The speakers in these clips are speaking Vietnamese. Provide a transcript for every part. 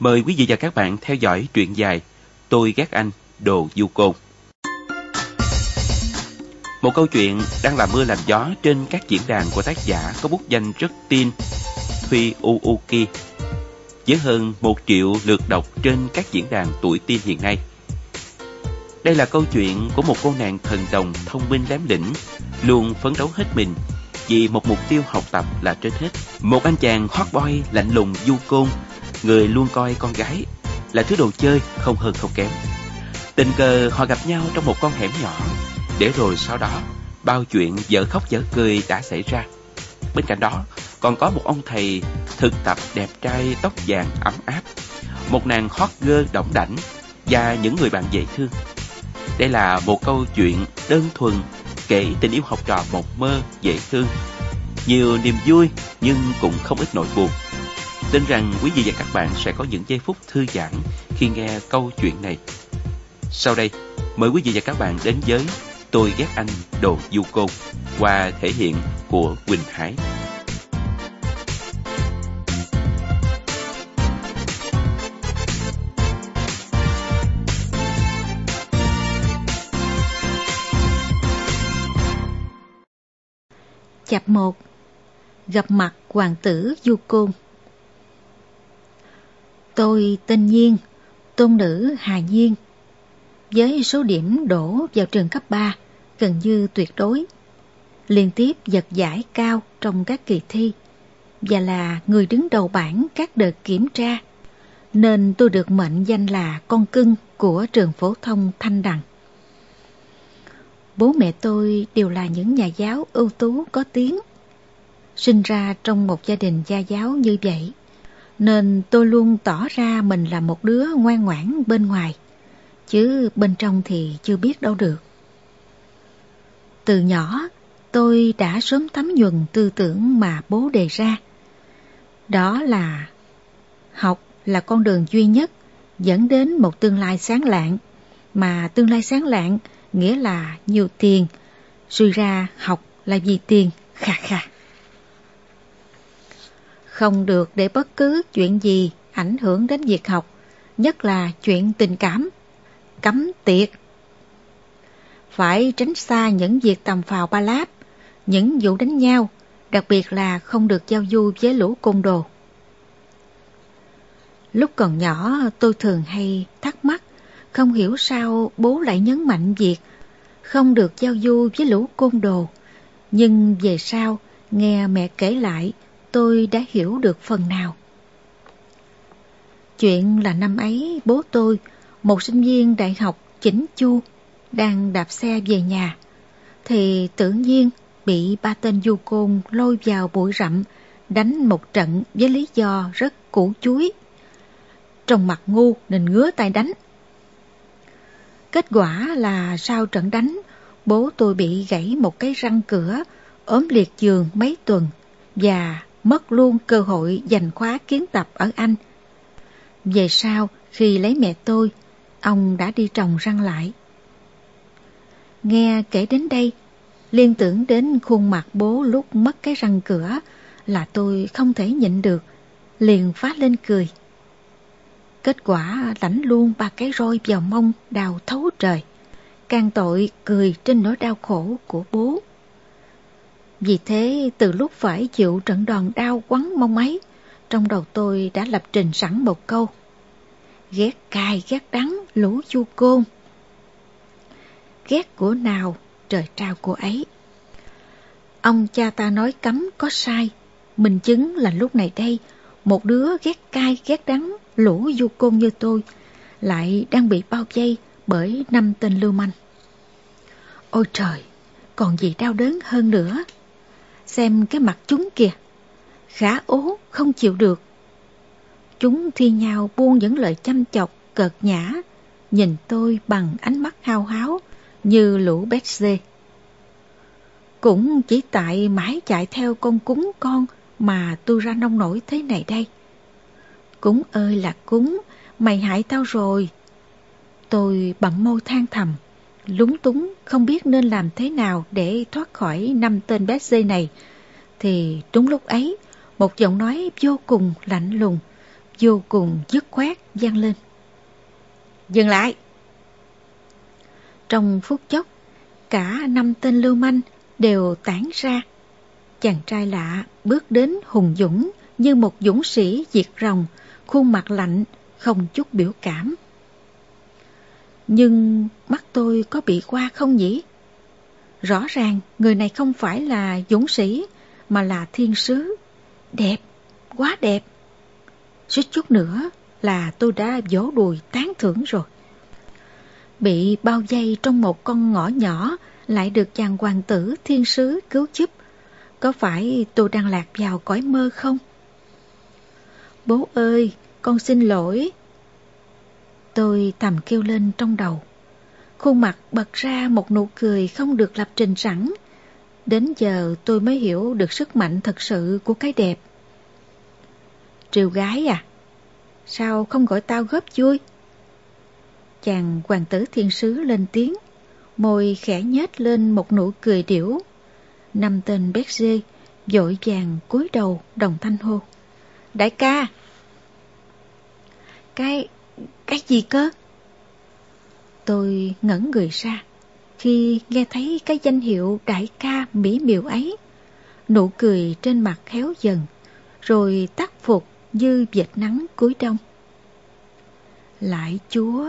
Mời quý vị và các bạn theo dõi truyện dài Tôi ghét anh, đồ du côn. Một câu chuyện đang làm mưa làm gió trên các diễn đàn của tác giả có bút danh rất tin Thuy Uuki với hơn một triệu lượt đọc trên các diễn đàn tuổi teen hiện nay. Đây là câu chuyện của một cô nàng thần đồng thông minh lém lĩnh, luôn phấn đấu hết mình vì một mục tiêu học tập là trên hết. Một anh chàng hot boy lạnh lùng du côn, người luôn coi con gái là thứ đồ chơi không hơn không kém. Tình cờ họ gặp nhau trong một con hẻm nhỏ, để rồi sau đó bao chuyện dở khóc dở cười đã xảy ra. Bên cạnh đó còn có một ông thầy thực tập đẹp trai tóc vàng ấm áp, một nàng hot girl động đảnh và những người bạn dễ thương. Đây là một câu chuyện đơn thuần kể tình yêu học trò mộng mơ dễ thương. Nhiều niềm vui nhưng cũng không ít nỗi buồn. Tin rằng quý vị và các bạn sẽ có những giây phút thư giãn khi nghe câu chuyện này. Sau đây, mời quý vị và các bạn đến với Tôi ghét anh đồ du côn qua thể hiện của Quỳnh Hải. Chập 1 Gặp mặt Hoàng tử Du Côn Tôi tên Nhiên, tôn nữ Hà Nhiên. Với số điểm đổ vào trường cấp 3 gần như tuyệt đối, liên tiếp giật giải cao trong các kỳ thi và là người đứng đầu bảng các đợt kiểm tra, nên tôi được mệnh danh là con cưng của trường phổ thông Thanh Đằng. Bố mẹ tôi đều là những nhà giáo ưu tú có tiếng. Sinh ra trong một gia đình gia giáo như vậy, nên tôi luôn tỏ ra mình là một đứa ngoan ngoãn bên ngoài, chứ bên trong thì chưa biết đâu được. Từ nhỏ, tôi đã sớm thấm nhuần tư tưởng mà bố đề ra. Đó là học là con đường duy nhất dẫn đến một tương lai sáng lạng, mà tương lai sáng lạng nghĩa là nhiều tiền, suy ra học là vì tiền, khà khà. Không được để bất cứ chuyện gì ảnh hưởng đến việc học, nhất là chuyện tình cảm, cấm tiệt. Phải tránh xa những việc tầm phào ba láp, những vụ đánh nhau, đặc biệt là không được giao du với lũ côn đồ. Lúc còn nhỏ tôi thường hay thắc mắc không hiểu sao bố lại nhấn mạnh việc không được giao du với lũ côn đồ. Nhưng về sau, nghe mẹ kể lại, tôi đã hiểu được phần nào. Chuyện là năm ấy bố tôi, một sinh viên đại học chỉnh chu, đang đạp xe về nhà, thì tự nhiên bị ba tên du côn lôi vào bụi rậm, đánh một trận với lý do rất củ chuối. Trong mặt ngu nên ngứa tay đánh. Kết quả là sau trận đánh, bố tôi bị gãy một cái răng cửa, ốm liệt giường mấy tuần và mất luôn cơ hội giành khóa kiến tập ở Anh. Về sau, khi lấy mẹ tôi, ông đã đi trồng răng lại. Nghe kể đến đây, liên tưởng đến khuôn mặt bố lúc mất cái răng cửa là tôi không thể nhịn được, liền phá lên cười. Kết quả lãnh luôn ba cái roi vào mông đào thấu trời. Càng tội cười trên nỗi đau khổ của bố. Vì thế từ lúc phải chịu trận đòn đau quắn mong ấy, trong đầu tôi đã lập trình sẵn một câu. Ghét cay ghét đắng lũ chu côn. Ghét của nào trời trao của ấy. Ông cha ta nói cấm có sai, mình chứng là lúc này đây, một đứa ghét cay ghét đắng lũ du côn như tôi lại đang bị bao vây bởi năm tên lưu manh. Ôi trời, còn gì đau đớn hơn nữa. Xem cái mặt chúng kìa, khá ố không chịu được. Chúng thi nhau buông những lời chăm chọc, cợt nhã, nhìn tôi bằng ánh mắt hao háo như lũ bét dê. Cũng chỉ tại mãi chạy theo con cúng con mà tôi ra nông nổi thế này đây. Cúng ơi là cúng, mày hại tao rồi. Tôi bậm môi than thầm, lúng túng không biết nên làm thế nào để thoát khỏi năm tên bé dây này. Thì đúng lúc ấy, một giọng nói vô cùng lạnh lùng vô cùng dứt khoát vang lên. Dừng lại! Trong phút chốc, cả năm tên lưu manh đều tản ra. Chàng trai lạ bước đến hùng dũng như một dũng sĩ diệt rồng, khuôn mặt lạnh, không chút biểu cảm. Nhưng mắt tôi có bị qua không nhỉ? Rõ ràng người này không phải là dũng sĩ mà là thiên sứ. Đẹp, quá đẹp. Suýt chút nữa là tôi đã vỗ đùi tán thưởng rồi. Bị bao dây trong một con ngõ nhỏ lại được chàng hoàng tử thiên sứ cứu giúp. Có phải tôi đang lạc vào cõi mơ không? Bố ơi, con xin lỗi. Tôi thầm kêu lên trong đầu. Khuôn mặt bật ra một nụ cười không được lập trình sẵn. Đến giờ tôi mới hiểu được sức mạnh thật sự của cái đẹp. Triều gái à? Sao không gọi tao góp vui? Chàng hoàng tử thiên sứ lên tiếng, môi khẽ nhếch lên một nụ cười điểu. Năm tên bét dê, dội vàng cúi đầu đồng thanh hô. Đại ca! Cái cái gì cơ? Tôi ngẩn người ra khi nghe thấy cái danh hiệu đại ca mỹ miều ấy. Nụ cười trên mặt khéo dần, rồi tắt phục như vệt nắng cuối đông. Lại chúa,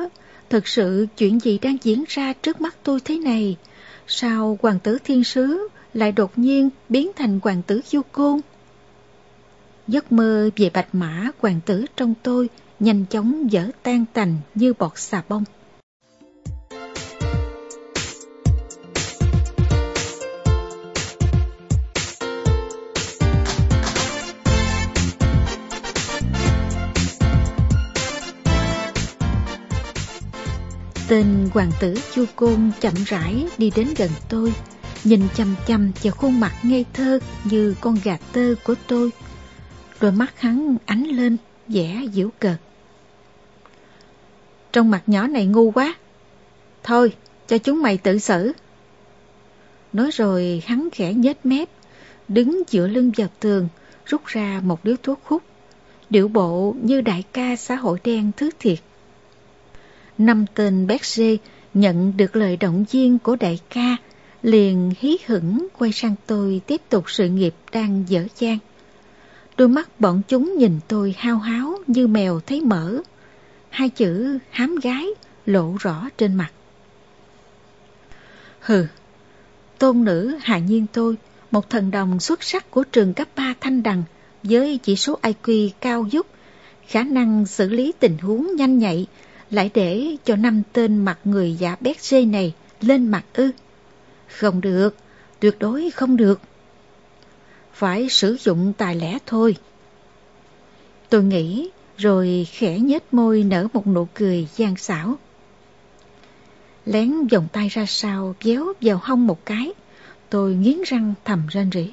thật sự chuyện gì đang diễn ra trước mắt tôi thế này? Sao hoàng tử thiên sứ lại đột nhiên biến thành hoàng tử du côn? Giấc mơ về bạch mã hoàng tử trong tôi nhanh chóng dở tan tành như bọt xà bông. Tên hoàng tử Chu Côn chậm rãi đi đến gần tôi, nhìn chăm chăm vào khuôn mặt ngây thơ như con gà tơ của tôi. Đôi mắt hắn ánh lên, vẻ giễu cợt. Trong mặt nhỏ này ngu quá. Thôi, cho chúng mày tự xử. Nói rồi hắn khẽ nhếch mép, đứng giữa lưng vào tường, rút ra một điếu thuốc hút. Điệu bộ như đại ca xã hội đen thứ thiệt. Năm tên Berger nhận được lời động viên của đại ca, liền hí hửng quay sang tôi tiếp tục sự nghiệp đang dở dang. Đôi mắt bọn chúng nhìn tôi hao háo như mèo thấy mỡ. Hai chữ hám gái lộ rõ trên mặt. Hừ, tôn nữ hạ nhiên tôi, một thần đồng xuất sắc của trường cấp 3 Thanh Đằng với chỉ số IQ cao giúp, khả năng xử lý tình huống nhanh nhạy, lại để cho năm tên mặt người giả bét dê này lên mặt ư. Không được, tuyệt đối không được. Phải sử dụng tài lẻ thôi. Tôi nghĩ rồi khẽ nhếch môi nở một nụ cười gian xảo. Lén vòng tay ra sau kéo vào hông một cái, tôi nghiến răng thầm rên rỉ.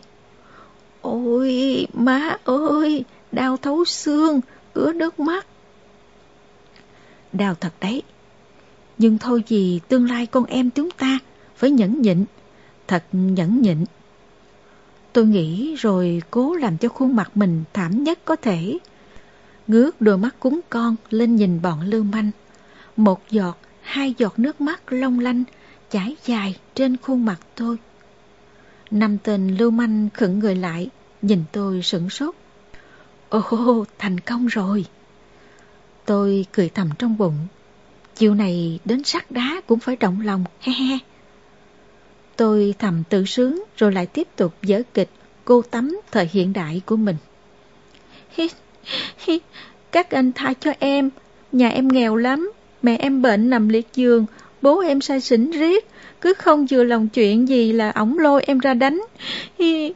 Ôi, má ơi, đau thấu xương, ứa nước mắt đau thật đấy. Nhưng thôi gì tương lai con em chúng ta phải nhẫn nhịn, thật nhẫn nhịn. Tôi nghĩ rồi cố làm cho khuôn mặt mình thảm nhất có thể. Ngước đôi mắt cúng con lên nhìn bọn lưu manh. Một giọt, hai giọt nước mắt long lanh chảy dài trên khuôn mặt tôi. Năm tên lưu manh khựng người lại, nhìn tôi sửng sốt. Ồ, thành công rồi. Tôi cười thầm trong bụng. Chiều này đến sắt đá cũng phải động lòng, he he. Tôi thầm tự sướng rồi lại tiếp tục dở kịch cô tắm thời hiện đại của mình. Hít các anh tha cho em, nhà em nghèo lắm, mẹ em bệnh nằm liệt giường, bố em say xỉn riết, cứ không vừa lòng chuyện gì là ổng lôi em ra đánh.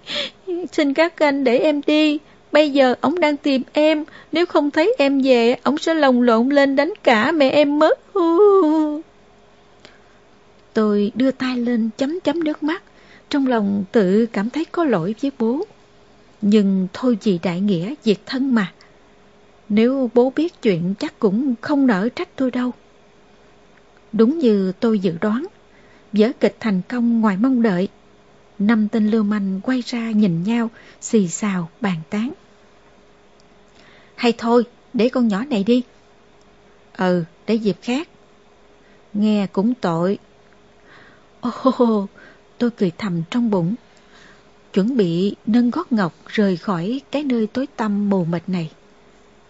Xin các anh để em đi, Bây giờ ổng đang tìm em, nếu không thấy em về, ổng sẽ lồng lộn lên đánh cả mẹ em mất. Tôi đưa tay lên chấm chấm nước mắt, trong lòng tự cảm thấy có lỗi với bố. Nhưng thôi gì đại nghĩa việc thân mà. Nếu bố biết chuyện chắc cũng không nỡ trách tôi đâu. Đúng như tôi dự đoán, vở kịch thành công ngoài mong đợi. Năm tên lưu manh quay ra nhìn nhau, xì xào, bàn tán. Hay thôi, để con nhỏ này đi. Ừ, để dịp khác. Nghe cũng tội. Ồ, tôi cười thầm trong bụng. Chuẩn bị nâng gót ngọc rời khỏi cái nơi tối tăm mù mịt này.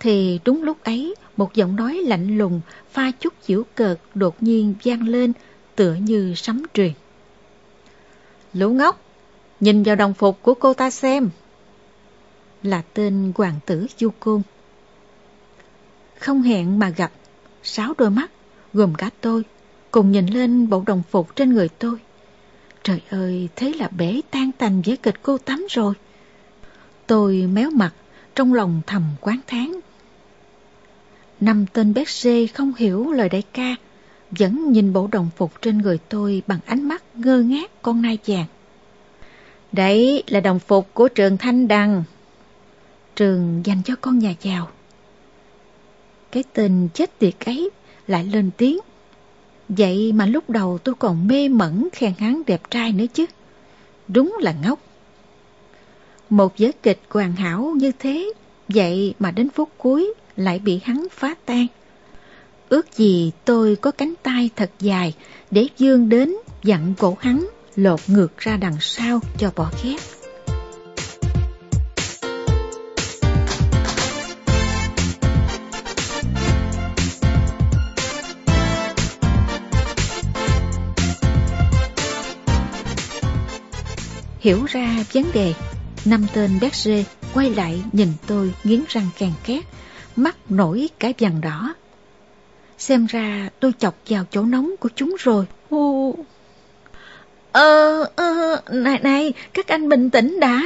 Thì đúng lúc ấy, một giọng nói lạnh lùng, pha chút giễu cợt đột nhiên vang lên, tựa như sấm truyền. Lũ ngốc, nhìn vào đồng phục của cô ta xem. Là tên hoàng tử Du Côn. Không hẹn mà gặp, sáu đôi mắt, gồm cả tôi, cùng nhìn lên bộ đồng phục trên người tôi. Trời ơi, thế là bể tan tành với kịch cô tắm rồi. Tôi méo mặt, trong lòng thầm quán thán. Năm tên bé xê không hiểu lời đại ca, vẫn nhìn bộ đồng phục trên người tôi bằng ánh mắt ngơ ngác con nai vàng. Đấy là đồng phục của trường Thanh Đằng. Trường dành cho con nhà giàu. Cái tên chết tiệt ấy lại lên tiếng. Vậy mà lúc đầu tôi còn mê mẩn khen hắn đẹp trai nữa chứ. Đúng là ngốc. Một giới kịch hoàn hảo như thế, vậy mà đến phút cuối lại bị hắn phá tan. Ước gì tôi có cánh tay thật dài để dương đến dặn cổ hắn lột ngược ra đằng sau cho bỏ khép. Hiểu ra vấn đề, năm tên Berger quay lại nhìn tôi nghiến răng càng két, mắt nổi cái vằn đỏ. Xem ra tôi chọc vào chỗ nóng của chúng rồi. Hô... Ờ, ờ, này này, các anh bình tĩnh đã.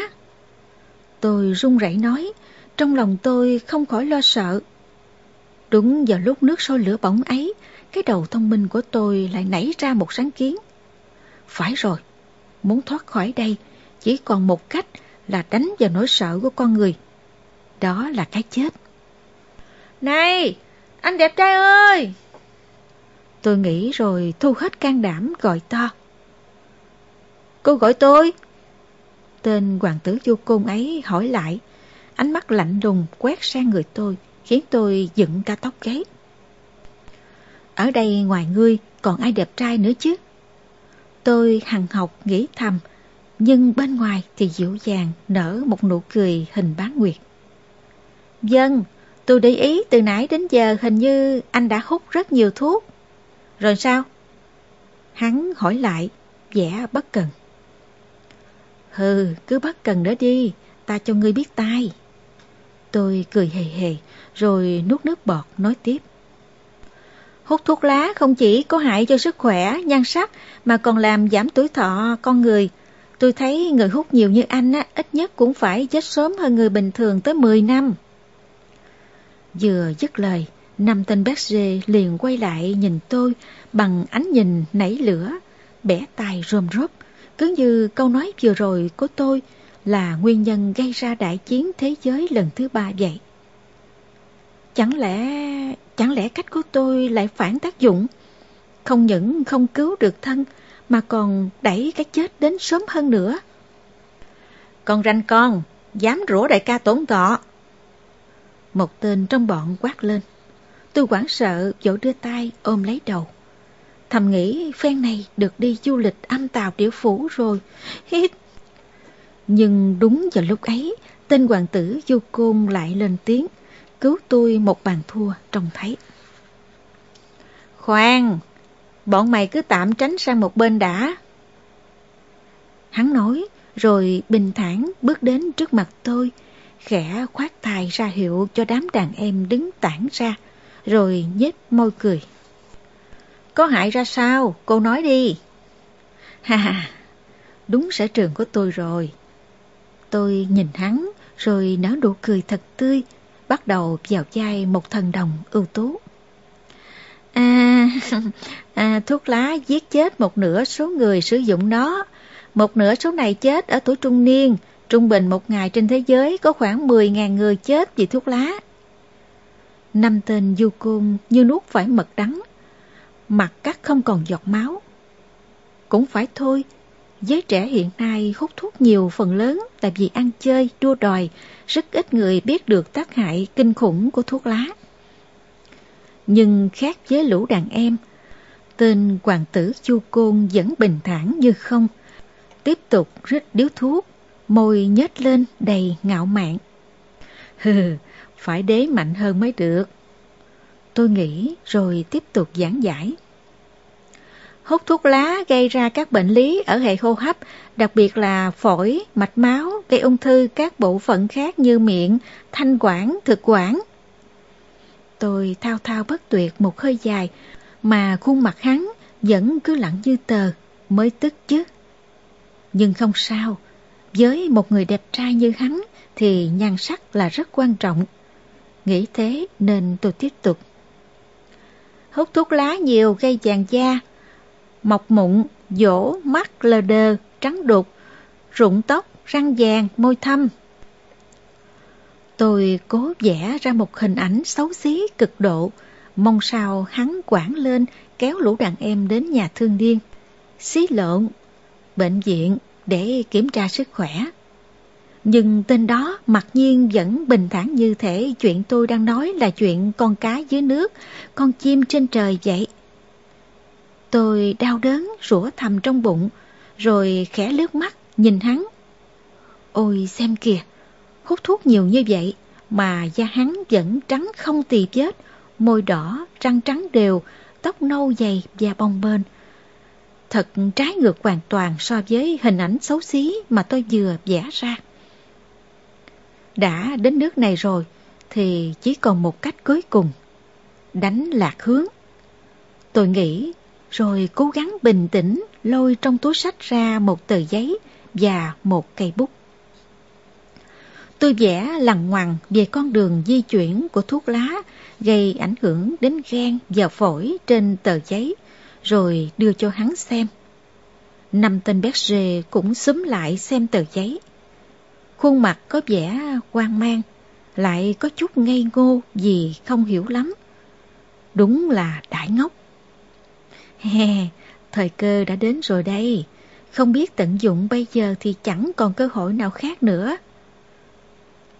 Tôi run rẩy nói, trong lòng tôi không khỏi lo sợ. Đúng vào lúc nước sôi lửa bỏng ấy, cái đầu thông minh của tôi lại nảy ra một sáng kiến. Phải rồi, muốn thoát khỏi đây, chỉ còn một cách là đánh vào nỗi sợ của con người. Đó là cái chết. Này, anh đẹp trai ơi! Tôi nghĩ rồi thu hết can đảm gọi to. Cô gọi tôi. Tên hoàng tử vô côn ấy hỏi lại, ánh mắt lạnh lùng quét sang người tôi, khiến tôi dựng cả tóc gáy. Ở đây ngoài ngươi còn ai đẹp trai nữa chứ? Tôi hằng học nghĩ thầm, nhưng bên ngoài thì dịu dàng nở một nụ cười hình bán nguyệt. Dân, tôi để ý từ nãy đến giờ hình như anh đã hút rất nhiều thuốc. Rồi sao? Hắn hỏi lại, vẻ bất cần. Hừ, cứ bất cần đó đi, ta cho ngươi biết tai. Tôi cười hề hề, rồi nuốt nước bọt nói tiếp. Hút thuốc lá không chỉ có hại cho sức khỏe, nhan sắc, mà còn làm giảm tuổi thọ con người. Tôi thấy người hút nhiều như anh á, ít nhất cũng phải chết sớm hơn người bình thường tới 10 năm. Vừa dứt lời, năm tên bác dê liền quay lại nhìn tôi bằng ánh nhìn nảy lửa, bẻ tay rôm rốp, cứ như câu nói vừa rồi của tôi là nguyên nhân gây ra đại chiến thế giới lần thứ ba vậy. Chẳng lẽ, chẳng lẽ cách của tôi lại phản tác dụng? Không những không cứu được thân, mà còn đẩy cái chết đến sớm hơn nữa. Con ranh con, dám rủa đại ca tổn tọ. Một tên trong bọn quát lên. Tôi quảng sợ, vỗ đưa tay ôm lấy đầu. Thầm nghĩ phen này được đi du lịch âm tàu tiểu phủ rồi. Hít. Nhưng đúng vào lúc ấy, tên hoàng tử du côn lại lên tiếng, cứu tôi một bàn thua trông thấy. Khoan, bọn mày cứ tạm tránh sang một bên đã. Hắn nói, rồi bình thản bước đến trước mặt tôi, khẽ khoát tay ra hiệu cho đám đàn em đứng tản ra, rồi nhếch môi cười. Có hại ra sao? Cô nói đi. Ha ha, đúng sở trường của tôi rồi. Tôi nhìn hắn, rồi nở nụ cười thật tươi, bắt đầu vào chai một thần đồng ưu tú. À, à, thuốc lá giết chết một nửa số người sử dụng nó. Một nửa số này chết ở tuổi trung niên. Trung bình một ngày trên thế giới có khoảng 10.000 người chết vì thuốc lá. Năm tên du côn như nuốt phải mật đắng. Mặt cắt không còn giọt máu. Cũng phải thôi, giới trẻ hiện nay hút thuốc nhiều phần lớn tại vì ăn chơi, đua đòi, rất ít người biết được tác hại kinh khủng của thuốc lá. Nhưng khác với lũ đàn em, tên hoàng tử Chu Côn vẫn bình thản như không, tiếp tục rít điếu thuốc, môi nhếch lên đầy ngạo mạn. Hừ, phải đế mạnh hơn mới được. Tôi nghĩ rồi tiếp tục giảng giải. Hút thuốc lá gây ra các bệnh lý ở hệ hô hấp, đặc biệt là phổi, mạch máu, gây ung thư các bộ phận khác như miệng, thanh quản, thực quản. Tôi thao thao bất tuyệt một hơi dài, mà khuôn mặt hắn vẫn cứ lặng như tờ, mới tức chứ. Nhưng không sao, với một người đẹp trai như hắn thì nhan sắc là rất quan trọng. Nghĩ thế nên tôi tiếp tục. Hút thuốc lá nhiều gây vàng da, mọc mụn, dỗ, mắt lờ đờ, trắng đục, rụng tóc, răng vàng, môi thâm. Tôi cố vẽ ra một hình ảnh xấu xí cực độ, mong sao hắn quảng lên kéo lũ đàn em đến nhà thương điên. Xí lộn, bệnh viện để kiểm tra sức khỏe. Nhưng tên đó mặc nhiên vẫn bình thản như thể chuyện tôi đang nói là chuyện con cá dưới nước, con chim trên trời vậy. Tôi đau đớn rủa thầm trong bụng, rồi khẽ lướt mắt nhìn hắn. Ôi xem kìa, hút thuốc nhiều như vậy mà da hắn vẫn trắng không tì vết, môi đỏ, răng trắng đều, tóc nâu dày và bong bềnh. Thật trái ngược hoàn toàn so với hình ảnh xấu xí mà tôi vừa vẽ ra. Đã đến nước này rồi thì chỉ còn một cách cuối cùng. Đánh lạc hướng. Tôi nghĩ rồi cố gắng bình tĩnh lôi trong túi sách ra một tờ giấy và một cây bút. Tôi vẽ lằn ngoằn về con đường di chuyển của thuốc lá gây ảnh hưởng đến gan và phổi trên tờ giấy, rồi đưa cho hắn xem. Năm tên béc rê cũng xúm lại xem tờ giấy. Khuôn mặt có vẻ hoang mang, lại có chút ngây ngô vì không hiểu lắm. Đúng là đại ngốc. Hè, thời cơ đã đến rồi đây. Không biết tận dụng bây giờ thì chẳng còn cơ hội nào khác nữa.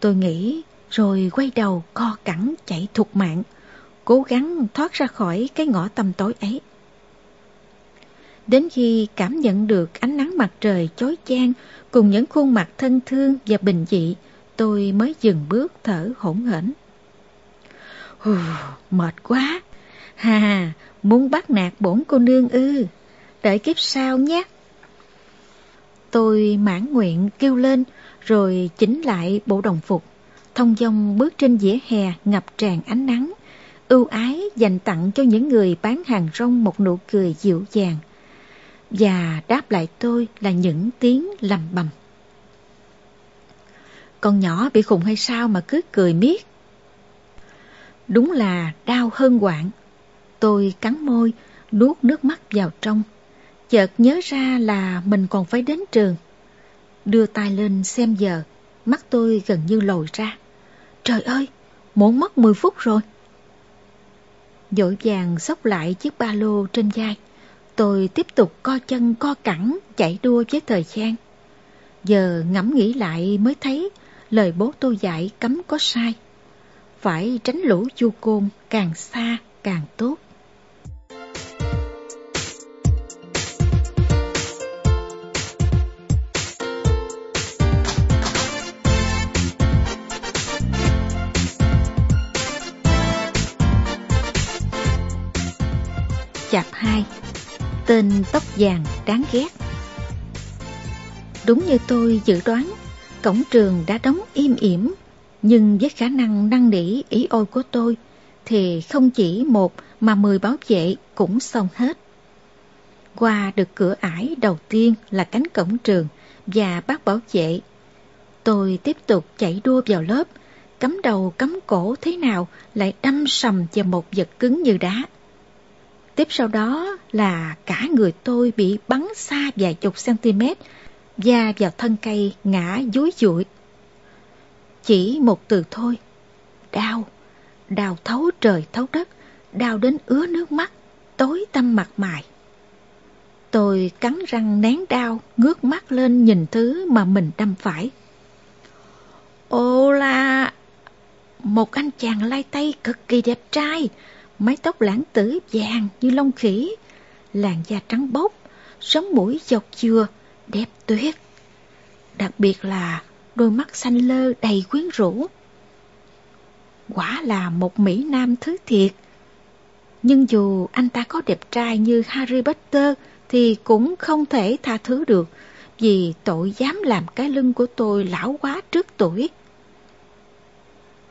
Tôi nghĩ rồi quay đầu co cẳng chạy thục mạng, cố gắng thoát ra khỏi cái ngõ tầm tối ấy. Đến khi cảm nhận được ánh nắng mặt trời chói chang cùng những khuôn mặt thân thương và bình dị, tôi mới dừng bước thở hổn hển. Hù, mệt quá. Hà, muốn bắt nạt bổn cô nương ư. Đợi kiếp sau nhé. Tôi mãn nguyện kêu lên rồi chỉnh lại bộ đồng phục. Thông dong bước trên dĩa hè ngập tràn ánh nắng. Ưu ái dành tặng cho những người bán hàng rong một nụ cười dịu dàng và đáp lại tôi là những tiếng lầm bầm. Con nhỏ bị khùng hay sao mà cứ cười miết? Đúng là đau hơn quạng. Tôi cắn môi, nuốt nước mắt vào trong. Chợt nhớ ra là mình còn phải đến trường. Đưa tay lên xem giờ, mắt tôi gần như lồi ra. Trời ơi, muốn mất 10 phút rồi. Dội vàng xốc lại chiếc ba lô trên vai. Tôi tiếp tục co chân, co cẳng, chạy đua với thời gian. Giờ ngẫm nghĩ lại mới thấy lời bố tôi dạy cấm có sai. Phải tránh lũ chu côn càng xa càng tốt. Chạp 2 Tên tóc vàng đáng ghét Đúng như tôi dự đoán, cổng trường đã đóng im ỉm, nhưng với khả năng năng nỉ ý ôi của tôi, thì không chỉ một mà mười bảo vệ cũng xong hết. Qua được cửa ải đầu tiên là cánh cổng trường và bác bảo vệ. Tôi tiếp tục chạy đua vào lớp, cắm đầu cắm cổ thế nào lại đâm sầm vào một vật cứng như đá. Tiếp sau đó là cả người tôi bị bắn xa vài chục cm da vào thân cây ngã dúi dụi. Chỉ một từ thôi, đau, đau thấu trời thấu đất, đau đến ứa nước mắt, tối tâm mặt mày. Tôi cắn răng nén đau, ngước mắt lên nhìn thứ mà mình đâm phải. Ô là... Một anh chàng lai tay cực kỳ đẹp trai, mái tóc lãng tử vàng như lông khỉ, làn da trắng bóc, sống mũi dọc dừa, đẹp tuyệt. Đặc biệt là đôi mắt xanh lơ đầy quyến rũ. Quả là một Mỹ Nam thứ thiệt. Nhưng dù anh ta có đẹp trai như Harry Potter thì cũng không thể tha thứ được vì tội dám làm cái lưng của tôi lão quá trước tuổi.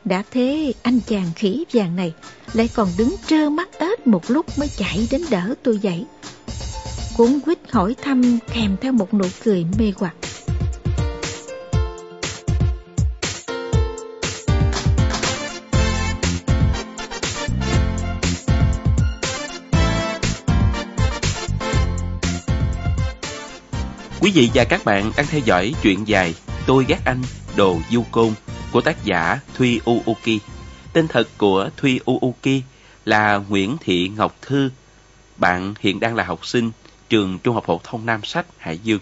Đã thế anh chàng khỉ vàng này lại còn đứng trơ mắt ếch một lúc mới chạy đến đỡ tôi dậy. Cuốn quýt hỏi thăm kèm theo một nụ cười mê hoặc. Quý vị và các bạn đang theo dõi chuyện dài Tôi gác anh, đồ du côn của tác giả Thuy Uuki. Tên thật của Thuy Uuki là Nguyễn Thị Ngọc Thư. Bạn hiện đang là học sinh trường Trung học phổ thông Nam Sách Hải Dương.